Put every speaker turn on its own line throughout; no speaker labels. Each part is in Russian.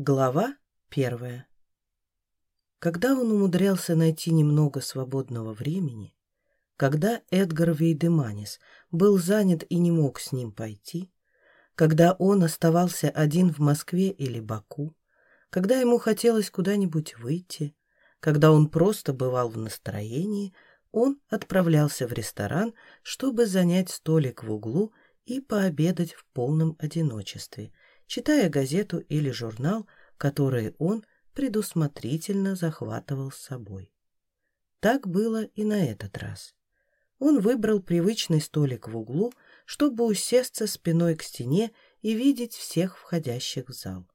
Глава первая. Когда он умудрялся найти немного свободного времени, когда Эдгар Вейдеманис был занят и не мог с ним пойти, когда он оставался один в Москве или Баку, когда ему хотелось куда-нибудь выйти, когда он просто бывал в настроении, он отправлялся в ресторан, чтобы занять столик в углу и пообедать в полном одиночестве – читая газету или журнал, которые он предусмотрительно захватывал с собой. Так было и на этот раз. Он выбрал привычный столик в углу, чтобы усесться спиной к стене и видеть всех входящих в зал.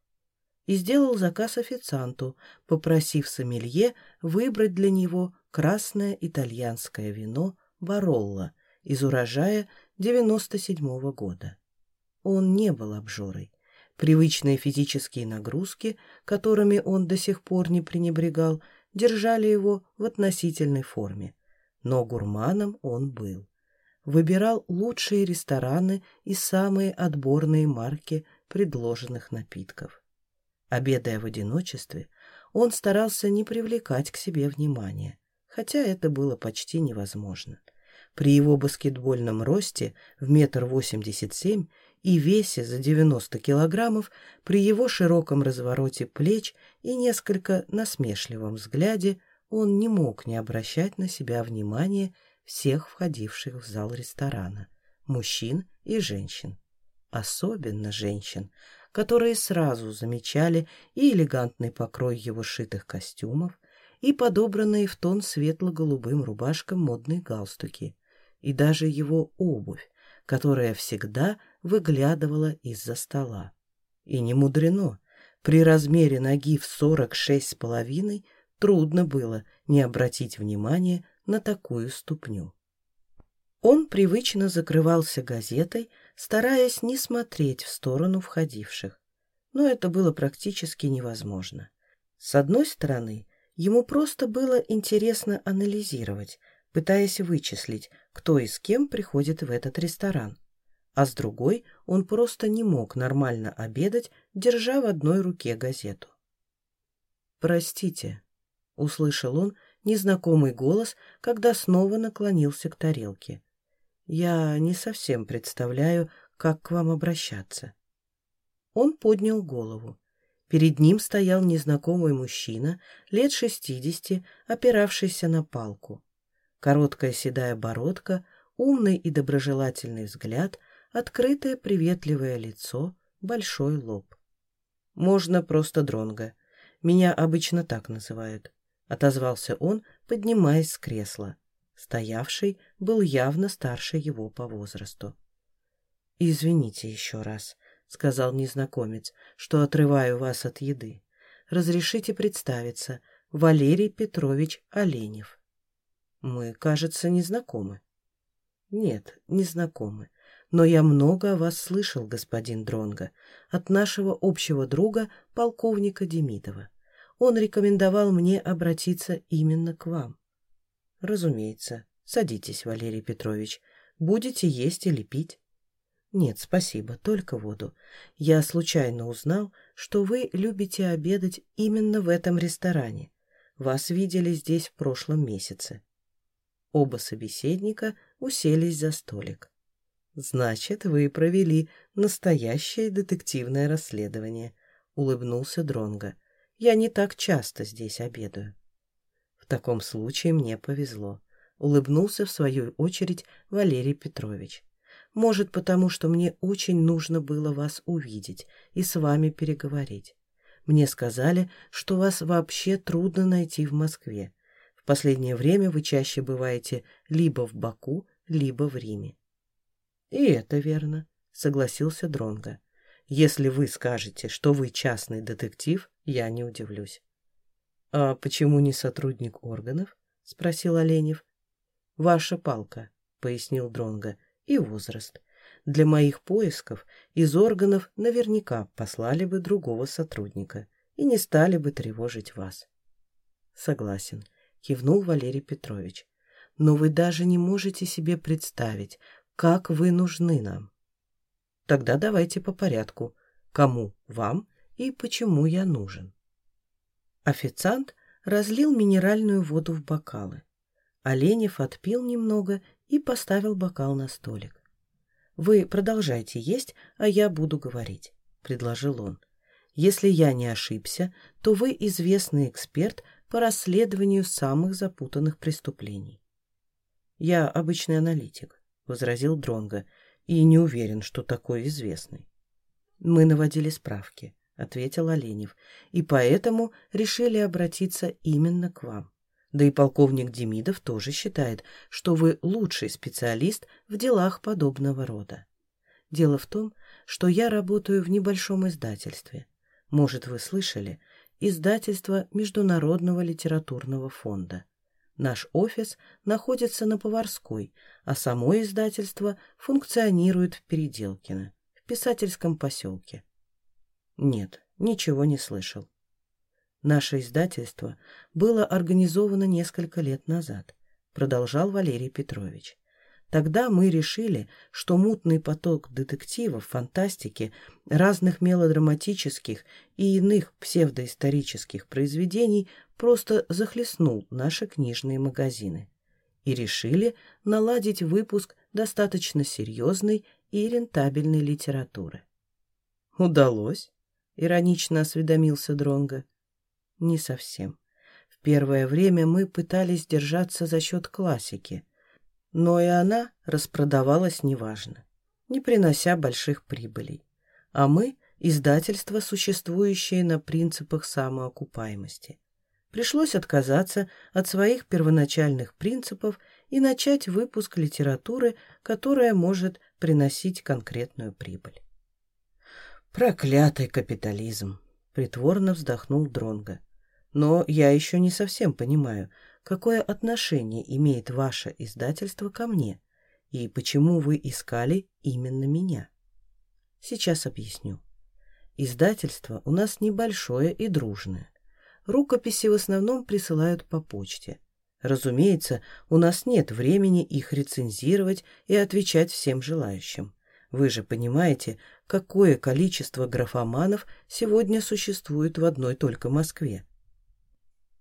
И сделал заказ официанту, попросив сомелье выбрать для него красное итальянское вино «Баролло» из урожая 97 -го года. Он не был обжорой, Привычные физические нагрузки, которыми он до сих пор не пренебрегал, держали его в относительной форме. Но гурманом он был. Выбирал лучшие рестораны и самые отборные марки предложенных напитков. Обедая в одиночестве, он старался не привлекать к себе внимания, хотя это было почти невозможно. При его баскетбольном росте в метр восемьдесят семь и весе за 90 килограммов, при его широком развороте плеч и несколько насмешливом взгляде он не мог не обращать на себя внимания всех входивших в зал ресторана, мужчин и женщин. Особенно женщин, которые сразу замечали и элегантный покрой его шитых костюмов, и подобранные в тон светло-голубым рубашкам модные галстуки, и даже его обувь, которая всегда выглядывала из-за стола. И не мудрено. При размере ноги в сорок шесть с половиной трудно было не обратить внимания на такую ступню. Он привычно закрывался газетой, стараясь не смотреть в сторону входивших. Но это было практически невозможно. С одной стороны, ему просто было интересно анализировать, пытаясь вычислить, кто и с кем приходит в этот ресторан. А с другой он просто не мог нормально обедать, держа в одной руке газету. «Простите», — услышал он незнакомый голос, когда снова наклонился к тарелке. «Я не совсем представляю, как к вам обращаться». Он поднял голову. Перед ним стоял незнакомый мужчина, лет шестидесяти, опиравшийся на палку. Короткая седая бородка, умный и доброжелательный взгляд, открытое приветливое лицо, большой лоб. «Можно просто Дронга. Меня обычно так называют», — отозвался он, поднимаясь с кресла. Стоявший был явно старше его по возрасту. «Извините еще раз», — сказал незнакомец, — «что отрываю вас от еды. Разрешите представиться, Валерий Петрович Оленев». Мы, кажется, не знакомы. Нет, не знакомы. Но я много о вас слышал, господин Дронга, от нашего общего друга, полковника Демидова. Он рекомендовал мне обратиться именно к вам. Разумеется. Садитесь, Валерий Петрович. Будете есть или пить? Нет, спасибо, только воду. Я случайно узнал, что вы любите обедать именно в этом ресторане. Вас видели здесь в прошлом месяце. Оба собеседника уселись за столик. «Значит, вы провели настоящее детективное расследование», — улыбнулся Дронга. «Я не так часто здесь обедаю». «В таком случае мне повезло», — улыбнулся в свою очередь Валерий Петрович. «Может, потому что мне очень нужно было вас увидеть и с вами переговорить. Мне сказали, что вас вообще трудно найти в Москве. В последнее время вы чаще бываете либо в Баку, либо в Риме. И это верно, согласился Дронга. Если вы скажете, что вы частный детектив, я не удивлюсь. А почему не сотрудник органов? спросил Оленев. Ваша палка, пояснил Дронга, и возраст. Для моих поисков из органов наверняка послали бы другого сотрудника и не стали бы тревожить вас. Согласен кивнул Валерий Петрович. Но вы даже не можете себе представить, как вы нужны нам. Тогда давайте по порядку. Кому вам и почему я нужен. Официант разлил минеральную воду в бокалы. Оленев отпил немного и поставил бокал на столик. «Вы продолжайте есть, а я буду говорить», — предложил он. «Если я не ошибся, то вы известный эксперт по расследованию самых запутанных преступлений». «Я обычный аналитик», — возразил Дронго, — «и не уверен, что такой известный». «Мы наводили справки», — ответил Оленев, — «и поэтому решили обратиться именно к вам. Да и полковник Демидов тоже считает, что вы лучший специалист в делах подобного рода. Дело в том, что я работаю в небольшом издательстве. Может, вы слышали, издательство Международного литературного фонда. Наш офис находится на Поварской, а само издательство функционирует в Переделкино, в писательском поселке. Нет, ничего не слышал. Наше издательство было организовано несколько лет назад, продолжал Валерий Петрович. Тогда мы решили, что мутный поток детективов, фантастики, разных мелодраматических и иных псевдоисторических произведений просто захлестнул наши книжные магазины. И решили наладить выпуск достаточно серьезной и рентабельной литературы. «Удалось?» — иронично осведомился Дронго. «Не совсем. В первое время мы пытались держаться за счет классики — но и она распродавалась неважно, не принося больших прибылей. А мы – издательство, существующее на принципах самоокупаемости. Пришлось отказаться от своих первоначальных принципов и начать выпуск литературы, которая может приносить конкретную прибыль. «Проклятый капитализм!» — притворно вздохнул Дронга. «Но я еще не совсем понимаю, какое отношение имеет ваше издательство ко мне и почему вы искали именно меня. Сейчас объясню. Издательство у нас небольшое и дружное. Рукописи в основном присылают по почте. Разумеется, у нас нет времени их рецензировать и отвечать всем желающим. Вы же понимаете, какое количество графоманов сегодня существует в одной только Москве.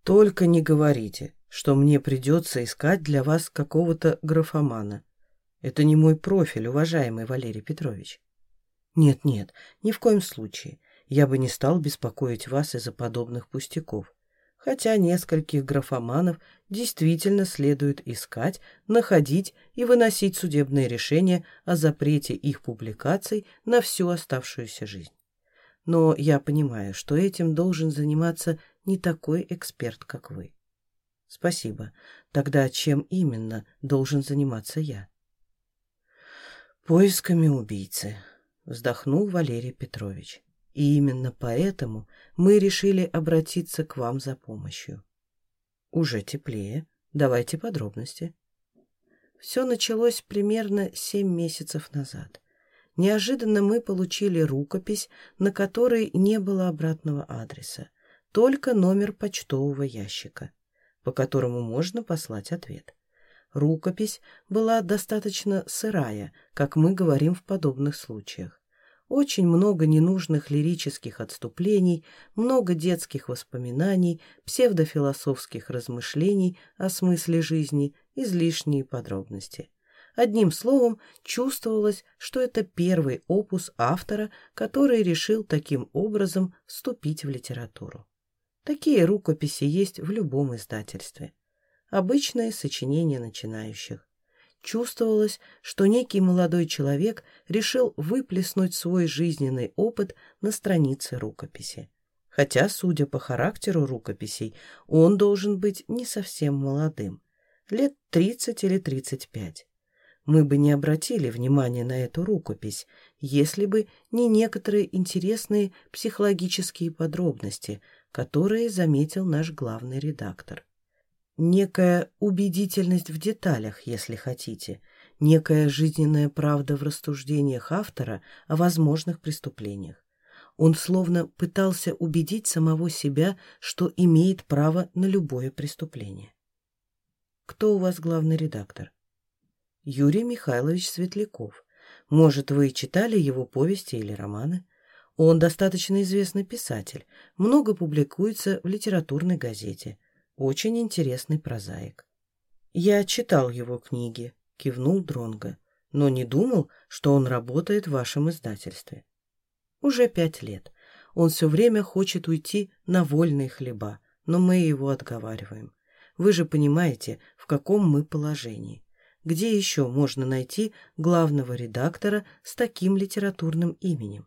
Только не говорите, что мне придется искать для вас какого-то графомана. Это не мой профиль, уважаемый Валерий Петрович. Нет-нет, ни в коем случае. Я бы не стал беспокоить вас из-за подобных пустяков. Хотя нескольких графоманов действительно следует искать, находить и выносить судебные решения о запрете их публикаций на всю оставшуюся жизнь. Но я понимаю, что этим должен заниматься не такой эксперт, как вы. Спасибо. Тогда чем именно должен заниматься я? Поисками убийцы, вздохнул Валерий Петрович. И именно поэтому мы решили обратиться к вам за помощью. Уже теплее. Давайте подробности. Все началось примерно семь месяцев назад. Неожиданно мы получили рукопись, на которой не было обратного адреса, только номер почтового ящика по которому можно послать ответ. Рукопись была достаточно сырая, как мы говорим в подобных случаях. Очень много ненужных лирических отступлений, много детских воспоминаний, псевдофилософских размышлений о смысле жизни, излишние подробности. Одним словом, чувствовалось, что это первый опус автора, который решил таким образом вступить в литературу. Такие рукописи есть в любом издательстве. Обычное сочинение начинающих. Чувствовалось, что некий молодой человек решил выплеснуть свой жизненный опыт на странице рукописи. Хотя, судя по характеру рукописей, он должен быть не совсем молодым, лет 30 или 35. Мы бы не обратили внимания на эту рукопись, если бы не некоторые интересные психологические подробности – которые заметил наш главный редактор. Некая убедительность в деталях, если хотите, некая жизненная правда в рассуждениях автора о возможных преступлениях. Он словно пытался убедить самого себя, что имеет право на любое преступление. Кто у вас главный редактор? Юрий Михайлович Светляков. Может, вы читали его повести или романы? Он достаточно известный писатель, много публикуется в литературной газете. Очень интересный прозаик. «Я читал его книги», — кивнул Дронго, «но не думал, что он работает в вашем издательстве». «Уже пять лет. Он все время хочет уйти на вольные хлеба, но мы его отговариваем. Вы же понимаете, в каком мы положении. Где еще можно найти главного редактора с таким литературным именем?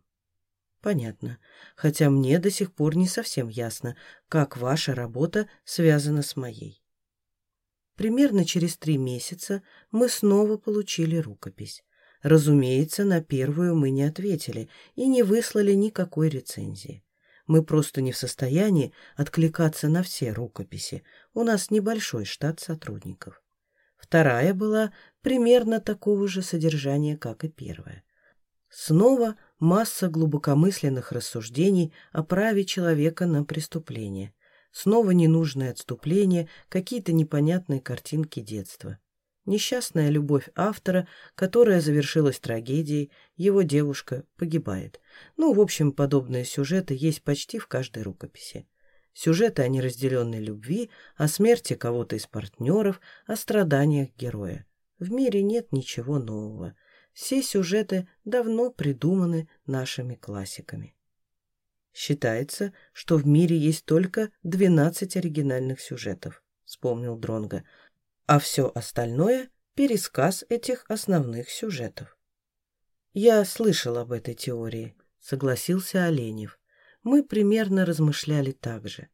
Понятно. Хотя мне до сих пор не совсем ясно, как ваша работа связана с моей. Примерно через три месяца мы снова получили рукопись. Разумеется, на первую мы не ответили и не выслали никакой рецензии. Мы просто не в состоянии откликаться на все рукописи. У нас небольшой штат сотрудников. Вторая была примерно такого же содержания, как и первая. Снова масса глубокомысленных рассуждений о праве человека на преступление. Снова ненужное отступление, какие-то непонятные картинки детства. Несчастная любовь автора, которая завершилась трагедией, его девушка погибает. Ну, в общем, подобные сюжеты есть почти в каждой рукописи. Сюжеты о неразделенной любви, о смерти кого-то из партнеров, о страданиях героя. В мире нет ничего нового. Все сюжеты давно придуманы нашими классиками. Считается, что в мире есть только 12 оригинальных сюжетов, вспомнил Дронга, а все остальное – пересказ этих основных сюжетов. Я слышал об этой теории, согласился Оленев. Мы примерно размышляли так же,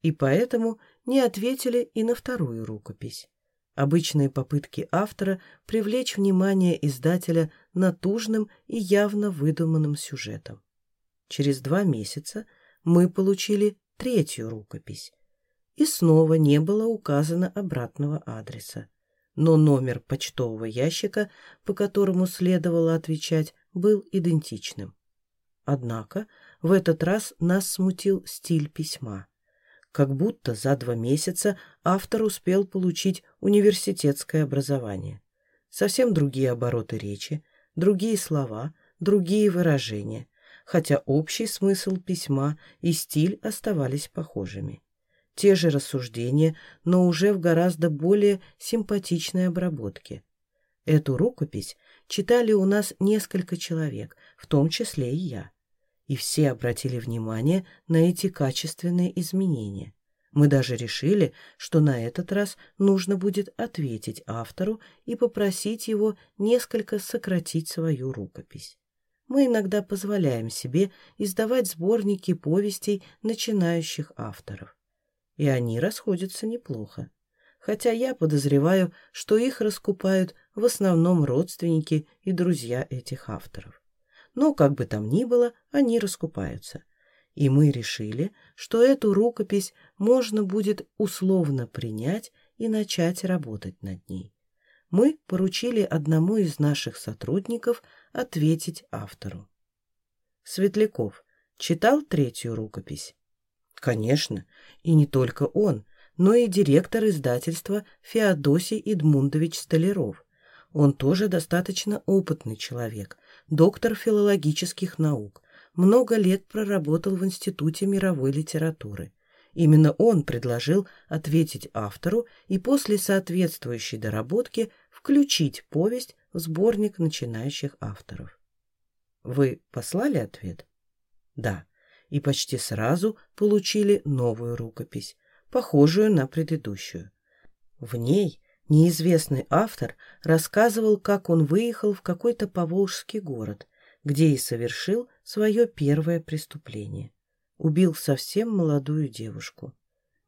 и поэтому не ответили и на вторую рукопись обычные попытки автора привлечь внимание издателя натужным и явно выдуманным сюжетом. Через два месяца мы получили третью рукопись, и снова не было указано обратного адреса. Но номер почтового ящика, по которому следовало отвечать, был идентичным. Однако в этот раз нас смутил стиль письма как будто за два месяца автор успел получить университетское образование. Совсем другие обороты речи, другие слова, другие выражения, хотя общий смысл письма и стиль оставались похожими. Те же рассуждения, но уже в гораздо более симпатичной обработке. Эту рукопись читали у нас несколько человек, в том числе и я и все обратили внимание на эти качественные изменения. Мы даже решили, что на этот раз нужно будет ответить автору и попросить его несколько сократить свою рукопись. Мы иногда позволяем себе издавать сборники повестей начинающих авторов. И они расходятся неплохо. Хотя я подозреваю, что их раскупают в основном родственники и друзья этих авторов. Но, как бы там ни было, они раскупаются. И мы решили, что эту рукопись можно будет условно принять и начать работать над ней. Мы поручили одному из наших сотрудников ответить автору. Светляков читал третью рукопись? Конечно, и не только он, но и директор издательства Феодосий Идмундович Столяров. Он тоже достаточно опытный человек, доктор филологических наук, много лет проработал в Институте мировой литературы. Именно он предложил ответить автору и после соответствующей доработки включить повесть в сборник начинающих авторов. Вы послали ответ? Да, и почти сразу получили новую рукопись, похожую на предыдущую. В ней Неизвестный автор рассказывал, как он выехал в какой-то поволжский город, где и совершил свое первое преступление. Убил совсем молодую девушку.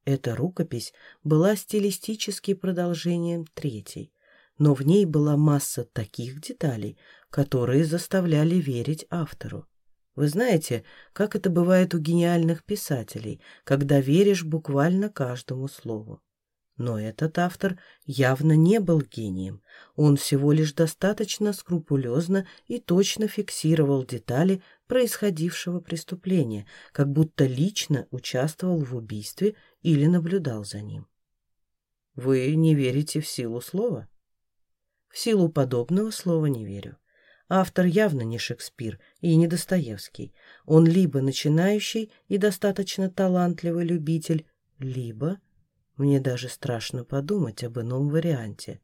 Эта рукопись была стилистически продолжением третьей, но в ней была масса таких деталей, которые заставляли верить автору. Вы знаете, как это бывает у гениальных писателей, когда веришь буквально каждому слову. Но этот автор явно не был гением. Он всего лишь достаточно скрупулезно и точно фиксировал детали происходившего преступления, как будто лично участвовал в убийстве или наблюдал за ним. Вы не верите в силу слова? В силу подобного слова не верю. Автор явно не Шекспир и не Достоевский. Он либо начинающий и достаточно талантливый любитель, либо... Мне даже страшно подумать об ином варианте.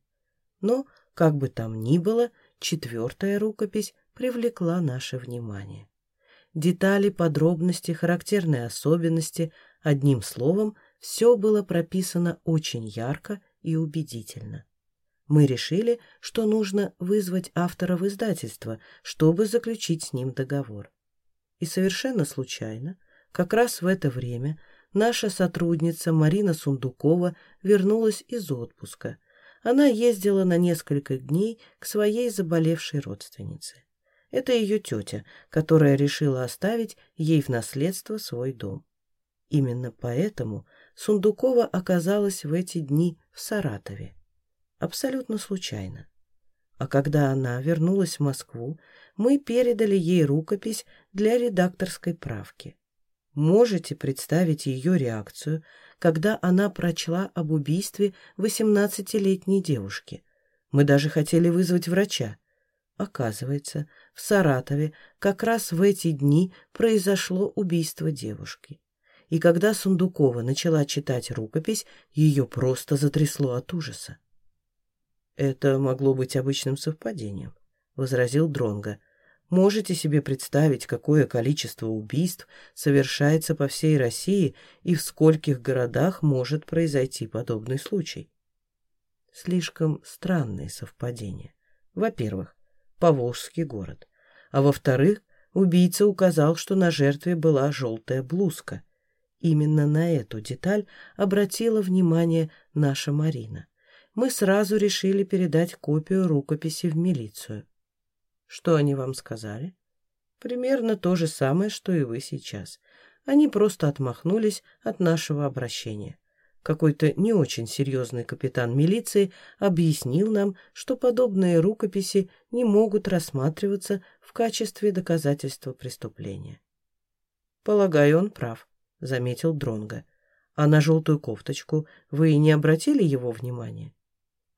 Но, как бы там ни было, четвертая рукопись привлекла наше внимание. Детали, подробности, характерные особенности, одним словом, все было прописано очень ярко и убедительно мы решили, что нужно вызвать автора в издательство, чтобы заключить с ним договор. И совершенно случайно, как раз в это время, наша сотрудница Марина Сундукова вернулась из отпуска. Она ездила на несколько дней к своей заболевшей родственнице. Это ее тетя, которая решила оставить ей в наследство свой дом. Именно поэтому Сундукова оказалась в эти дни в Саратове абсолютно случайно. А когда она вернулась в Москву, мы передали ей рукопись для редакторской правки. Можете представить ее реакцию, когда она прочла об убийстве 18-летней девушки. Мы даже хотели вызвать врача. Оказывается, в Саратове как раз в эти дни произошло убийство девушки. И когда Сундукова начала читать рукопись, ее просто затрясло от ужаса. «Это могло быть обычным совпадением», — возразил Дронга. «Можете себе представить, какое количество убийств совершается по всей России и в скольких городах может произойти подобный случай?» Слишком странные совпадения. Во-первых, Поволжский город. А во-вторых, убийца указал, что на жертве была желтая блузка. Именно на эту деталь обратила внимание наша Марина мы сразу решили передать копию рукописи в милицию. Что они вам сказали? Примерно то же самое, что и вы сейчас. Они просто отмахнулись от нашего обращения. Какой-то не очень серьезный капитан милиции объяснил нам, что подобные рукописи не могут рассматриваться в качестве доказательства преступления. «Полагаю, он прав», — заметил Дронга. «А на желтую кофточку вы не обратили его внимания?»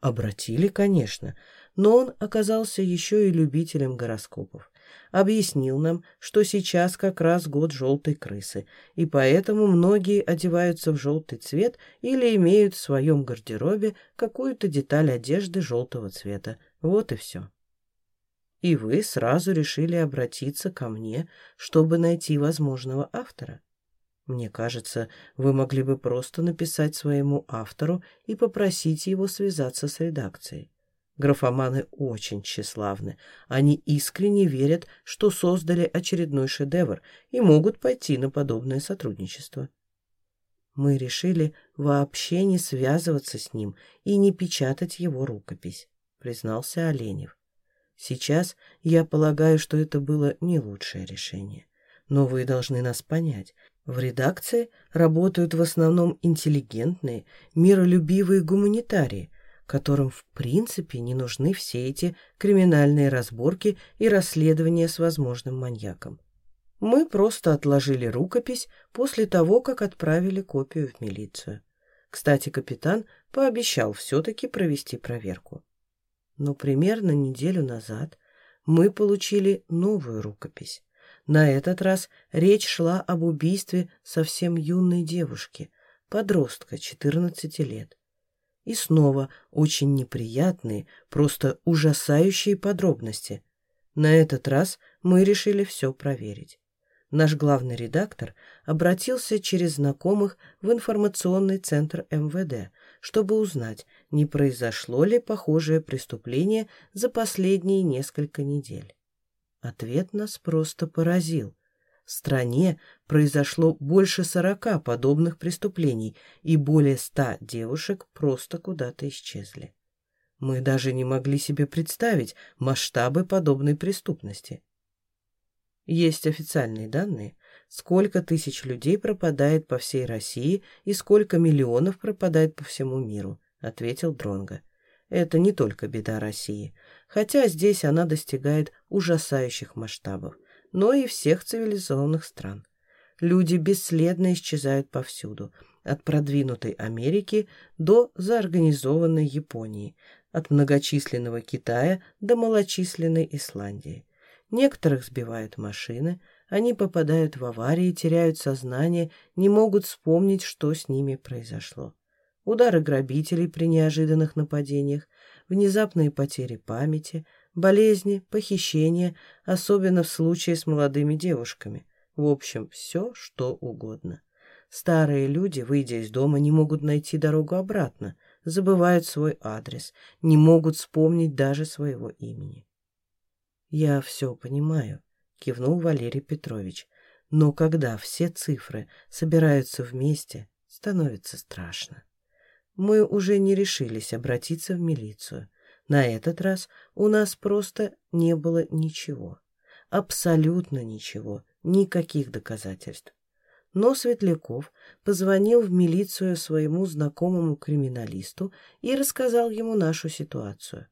Обратили, конечно, но он оказался еще и любителем гороскопов. Объяснил нам, что сейчас как раз год желтой крысы, и поэтому многие одеваются в желтый цвет или имеют в своем гардеробе какую-то деталь одежды желтого цвета. Вот и все. И вы сразу решили обратиться ко мне, чтобы найти возможного автора. Мне кажется, вы могли бы просто написать своему автору и попросить его связаться с редакцией. Графоманы очень тщеславны. Они искренне верят, что создали очередной шедевр и могут пойти на подобное сотрудничество. Мы решили вообще не связываться с ним и не печатать его рукопись, признался Оленев. Сейчас я полагаю, что это было не лучшее решение. Но вы должны нас понять. В редакции работают в основном интеллигентные, миролюбивые гуманитарии, которым в принципе не нужны все эти криминальные разборки и расследования с возможным маньяком. Мы просто отложили рукопись после того, как отправили копию в милицию. Кстати, капитан пообещал все-таки провести проверку. Но примерно неделю назад мы получили новую рукопись. На этот раз речь шла об убийстве совсем юной девушки, подростка 14 лет. И снова очень неприятные, просто ужасающие подробности. На этот раз мы решили все проверить. Наш главный редактор обратился через знакомых в информационный центр МВД, чтобы узнать, не произошло ли похожее преступление за последние несколько недель. Ответ нас просто поразил. Стране произошло больше сорока подобных преступлений, и более ста девушек просто куда-то исчезли. Мы даже не могли себе представить масштабы подобной преступности. Есть официальные данные, сколько тысяч людей пропадает по всей России и сколько миллионов пропадает по всему миру, ответил Дронга. Это не только беда России, хотя здесь она достигает ужасающих масштабов, но и всех цивилизованных стран. Люди бесследно исчезают повсюду, от продвинутой Америки до заорганизованной Японии, от многочисленного Китая до малочисленной Исландии. Некоторых сбивают машины, они попадают в аварии, теряют сознание, не могут вспомнить, что с ними произошло. Удары грабителей при неожиданных нападениях, внезапные потери памяти, болезни, похищения, особенно в случае с молодыми девушками. В общем, все, что угодно. Старые люди, выйдя из дома, не могут найти дорогу обратно, забывают свой адрес, не могут вспомнить даже своего имени. «Я все понимаю», — кивнул Валерий Петрович. «Но когда все цифры собираются вместе, становится страшно. Мы уже не решились обратиться в милицию. На этот раз у нас просто не было ничего. Абсолютно ничего, никаких доказательств. Но Светляков позвонил в милицию своему знакомому криминалисту и рассказал ему нашу ситуацию.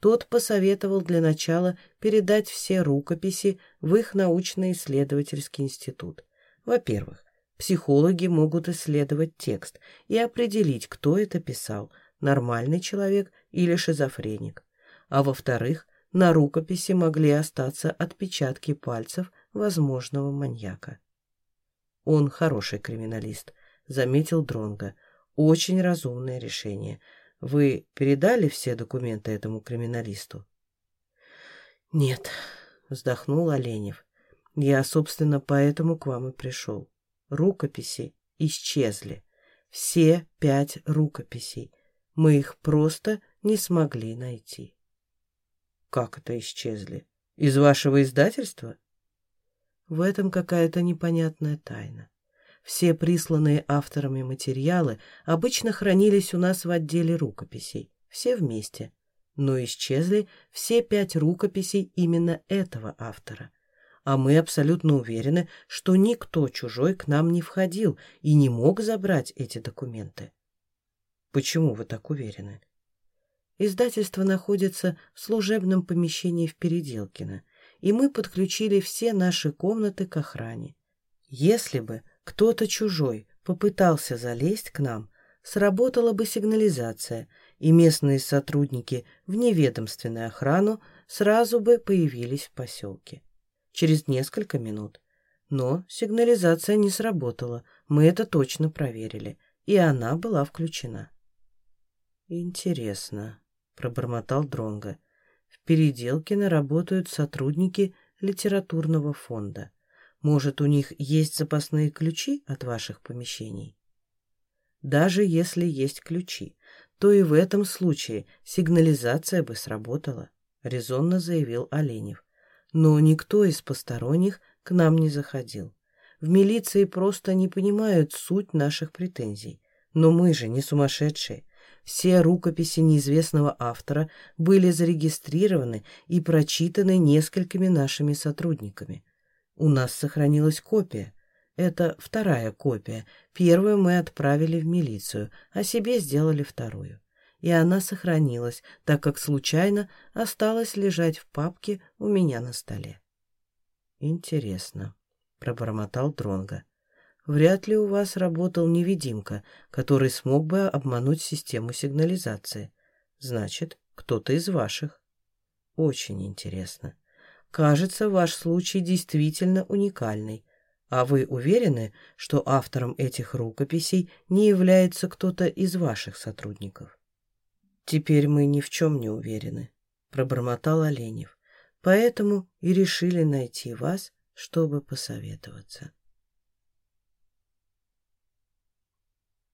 Тот посоветовал для начала передать все рукописи в их научно-исследовательский институт. Во-первых, психологи могут исследовать текст и определить, кто это писал, нормальный человек или шизофреник. А во-вторых, на рукописи могли остаться отпечатки пальцев возможного маньяка. Он хороший криминалист, заметил Дронга. Очень разумное решение – вы передали все документы этому криминалисту? Нет, вздохнул Оленев. Я, собственно, поэтому к вам и пришел. Рукописи исчезли. Все пять рукописей. Мы их просто не смогли найти. Как это исчезли? Из вашего издательства? В этом какая-то непонятная тайна. Все присланные авторами материалы обычно хранились у нас в отделе рукописей, все вместе. Но исчезли все пять рукописей именно этого автора. А мы абсолютно уверены, что никто чужой к нам не входил и не мог забрать эти документы. Почему вы так уверены? Издательство находится в служебном помещении в Переделкино, и мы подключили все наши комнаты к охране. Если бы кто-то чужой попытался залезть к нам, сработала бы сигнализация, и местные сотрудники в неведомственную охрану сразу бы появились в поселке. Через несколько минут. Но сигнализация не сработала, мы это точно проверили, и она была включена. «Интересно», — пробормотал Дронга. «В Переделкино работают сотрудники литературного фонда. Может, у них есть запасные ключи от ваших помещений? Даже если есть ключи, то и в этом случае сигнализация бы сработала, резонно заявил Оленев. Но никто из посторонних к нам не заходил. В милиции просто не понимают суть наших претензий. Но мы же не сумасшедшие. Все рукописи неизвестного автора были зарегистрированы и прочитаны несколькими нашими сотрудниками. У нас сохранилась копия. Это вторая копия. Первую мы отправили в милицию, а себе сделали вторую. И она сохранилась, так как случайно осталась лежать в папке у меня на столе. Интересно, пробормотал Дронга. Вряд ли у вас работал невидимка, который смог бы обмануть систему сигнализации. Значит, кто-то из ваших. Очень интересно. Кажется, ваш случай действительно уникальный. А вы уверены, что автором этих рукописей не является кто-то из ваших сотрудников? Теперь мы ни в чем не уверены, пробормотал Оленев. Поэтому и решили найти вас, чтобы посоветоваться.